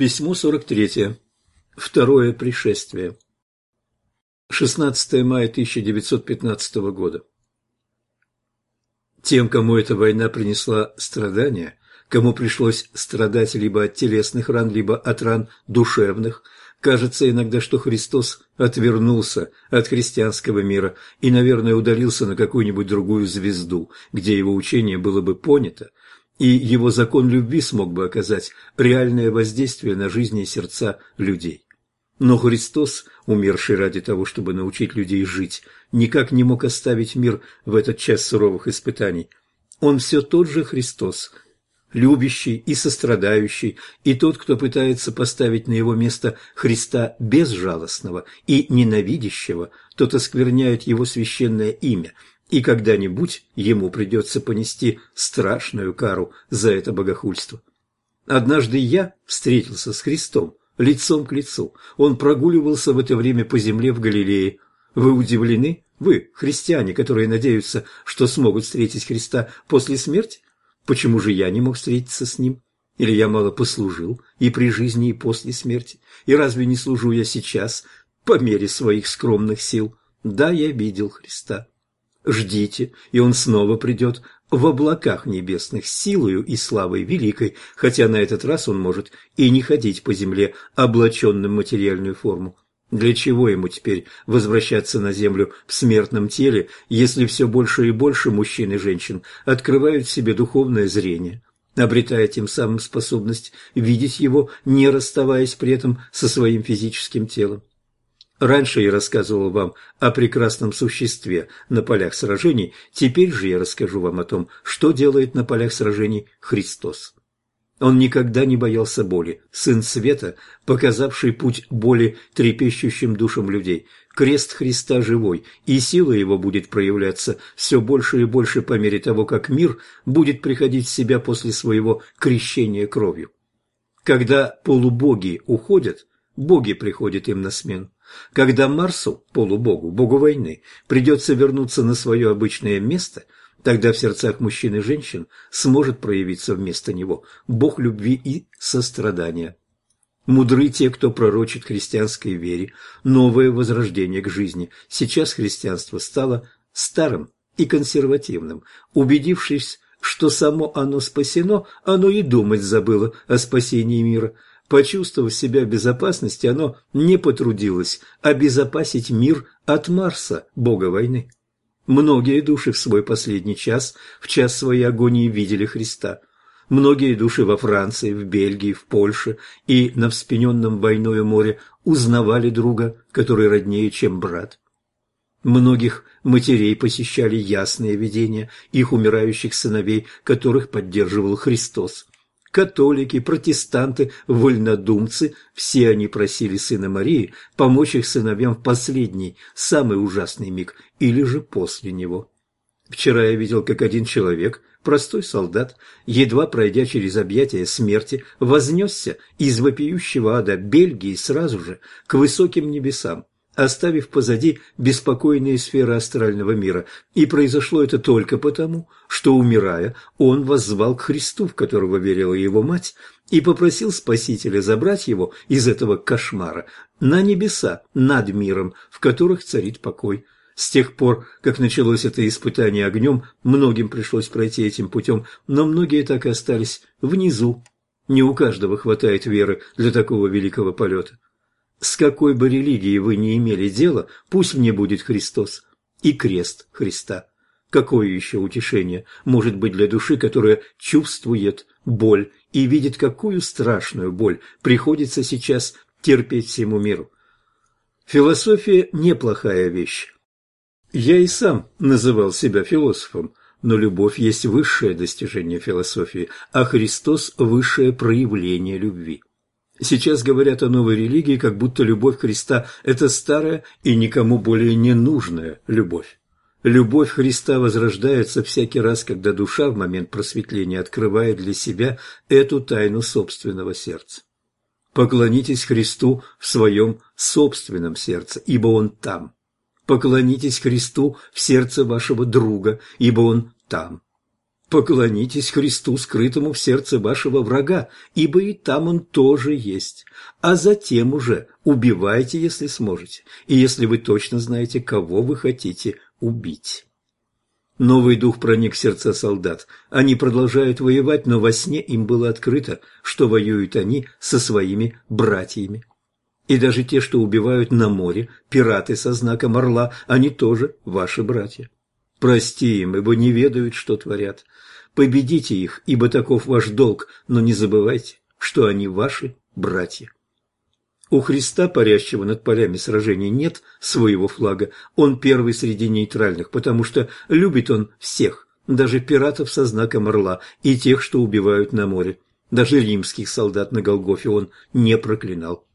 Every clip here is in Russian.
Письмо 43. Второе пришествие. 16 мая 1915 года. Тем, кому эта война принесла страдания, кому пришлось страдать либо от телесных ран, либо от ран душевных, кажется иногда, что Христос отвернулся от христианского мира и, наверное, удалился на какую-нибудь другую звезду, где его учение было бы понято, и его закон любви смог бы оказать реальное воздействие на жизни и сердца людей. Но Христос, умерший ради того, чтобы научить людей жить, никак не мог оставить мир в этот час суровых испытаний. Он все тот же Христос, любящий и сострадающий, и тот, кто пытается поставить на его место Христа безжалостного и ненавидящего, тот оскверняет его священное имя – и когда-нибудь ему придется понести страшную кару за это богохульство. Однажды я встретился с Христом лицом к лицу. Он прогуливался в это время по земле в Галилее. Вы удивлены? Вы, христиане, которые надеются, что смогут встретить Христа после смерти? Почему же я не мог встретиться с Ним? Или я мало послужил и при жизни, и после смерти? И разве не служу я сейчас по мере своих скромных сил? Да, я видел Христа. Ждите, и он снова придет в облаках небесных силою и славой великой, хотя на этот раз он может и не ходить по земле, облаченным материальную форму. Для чего ему теперь возвращаться на землю в смертном теле, если все больше и больше мужчин и женщин открывают в себе духовное зрение, обретая тем самым способность видеть его, не расставаясь при этом со своим физическим телом? Раньше я рассказывал вам о прекрасном существе на полях сражений, теперь же я расскажу вам о том, что делает на полях сражений Христос. Он никогда не боялся боли, сын света, показавший путь боли трепещущим душам людей. Крест Христа живой, и сила его будет проявляться все больше и больше по мере того, как мир будет приходить в себя после своего крещения кровью. Когда полубоги уходят, боги приходят им на смену. Когда Марсу, полубогу, богу войны, придется вернуться на свое обычное место, тогда в сердцах мужчин и женщин сможет проявиться вместо него бог любви и сострадания. Мудры те, кто пророчит христианской вере новое возрождение к жизни. Сейчас христианство стало старым и консервативным. Убедившись, что само оно спасено, оно и думать забыло о спасении мира – Почувствовав себя в безопасности, оно не потрудилось обезопасить мир от Марса, бога войны. Многие души в свой последний час, в час своей агонии, видели Христа. Многие души во Франции, в Бельгии, в Польше и на вспененном войною море узнавали друга, который роднее, чем брат. Многих матерей посещали ясные видения их умирающих сыновей, которых поддерживал Христос. Католики, протестанты, вольнодумцы – все они просили Сына Марии помочь их сыновьям в последний, самый ужасный миг, или же после него. Вчера я видел, как один человек, простой солдат, едва пройдя через объятия смерти, вознесся из вопиющего ада Бельгии сразу же к высоким небесам оставив позади беспокойные сферы астрального мира. И произошло это только потому, что, умирая, он воззвал к Христу, в которого верила его мать, и попросил Спасителя забрать его из этого кошмара на небеса над миром, в которых царит покой. С тех пор, как началось это испытание огнем, многим пришлось пройти этим путем, но многие так и остались внизу. Не у каждого хватает веры для такого великого полета. С какой бы религией вы не имели дело, пусть мне будет Христос и крест Христа. Какое еще утешение может быть для души, которая чувствует боль и видит, какую страшную боль приходится сейчас терпеть всему миру? Философия – неплохая вещь. Я и сам называл себя философом, но любовь есть высшее достижение философии, а Христос – высшее проявление любви. Сейчас говорят о новой религии, как будто любовь Христа – это старая и никому более не нужная любовь. Любовь Христа возрождается всякий раз, когда душа в момент просветления открывает для себя эту тайну собственного сердца. Поклонитесь Христу в своем собственном сердце, ибо Он там. Поклонитесь Христу в сердце вашего друга, ибо Он там. Поклонитесь Христу, скрытому в сердце вашего врага, ибо и там он тоже есть. А затем уже убивайте, если сможете, и если вы точно знаете, кого вы хотите убить. Новый дух проник в сердца солдат. Они продолжают воевать, но во сне им было открыто, что воюют они со своими братьями. И даже те, что убивают на море, пираты со знаком орла, они тоже ваши братья. Прости им, ибо не ведают, что творят. Победите их, ибо таков ваш долг, но не забывайте, что они ваши братья. У Христа, парящего над полями сражений, нет своего флага. Он первый среди нейтральных, потому что любит он всех, даже пиратов со знаком орла и тех, что убивают на море. Даже римских солдат на Голгофе он не проклинал.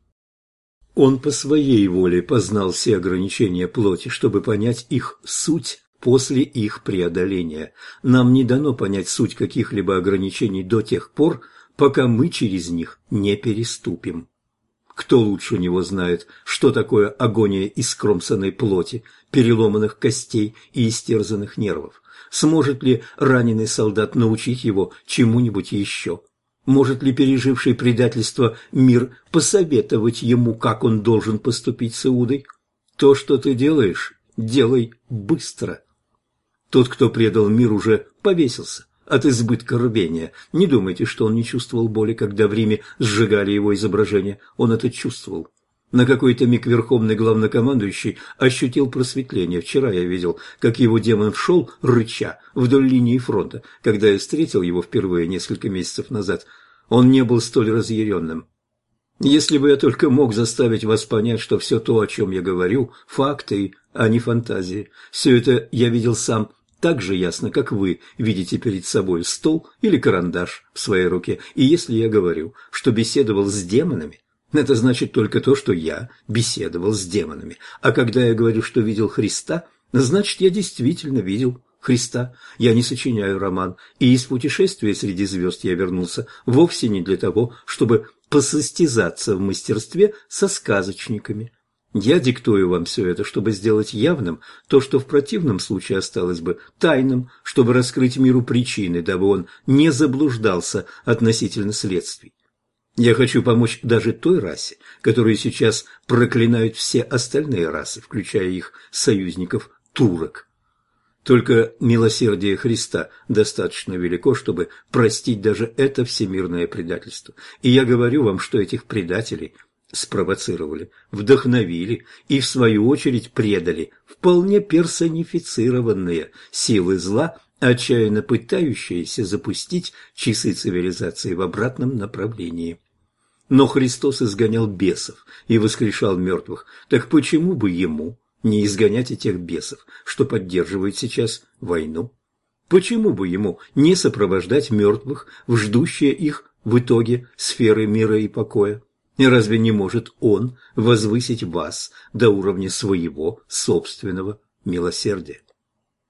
Он по своей воле познал все ограничения плоти, чтобы понять их суть после их преодоления. Нам не дано понять суть каких-либо ограничений до тех пор, пока мы через них не переступим. Кто лучше него знает, что такое агония искромсанной плоти, переломанных костей и истерзанных нервов? Сможет ли раненый солдат научить его чему-нибудь еще? Может ли переживший предательство мир посоветовать ему, как он должен поступить с Иудой? То, что ты делаешь, делай быстро. Тот, кто предал мир, уже повесился от избытка рвения. Не думайте, что он не чувствовал боли, когда в Риме сжигали его изображение. Он это чувствовал. На какой-то миг верховный главнокомандующий ощутил просветление. Вчера я видел, как его демон шел, рыча, вдоль линии фронта. Когда я встретил его впервые несколько месяцев назад, он не был столь разъяренным. Если бы я только мог заставить вас понять, что все то, о чем я говорю, факты, а не фантазии. Все это я видел сам так же ясно, как вы видите перед собой стол или карандаш в своей руке. И если я говорю, что беседовал с демонами, это значит только то, что я беседовал с демонами. А когда я говорю, что видел Христа, значит, я действительно видел Христа. Я не сочиняю роман, и из путешествия среди звезд я вернулся вовсе не для того, чтобы посостязаться в мастерстве со сказочниками. Я диктую вам все это, чтобы сделать явным то, что в противном случае осталось бы тайным, чтобы раскрыть миру причины, дабы он не заблуждался относительно следствий. Я хочу помочь даже той расе, которую сейчас проклинают все остальные расы, включая их союзников турок. Только милосердие Христа достаточно велико, чтобы простить даже это всемирное предательство. И я говорю вам, что этих предателей спровоцировали, вдохновили и, в свою очередь, предали вполне персонифицированные силы зла, отчаянно пытающиеся запустить часы цивилизации в обратном направлении. Но Христос изгонял бесов и воскрешал мертвых, так почему бы ему не изгонять этих бесов, что поддерживают сейчас войну? Почему бы ему не сопровождать мертвых в ждущие их в итоге сферы мира и покоя? И разве не может он возвысить вас до уровня своего собственного милосердия?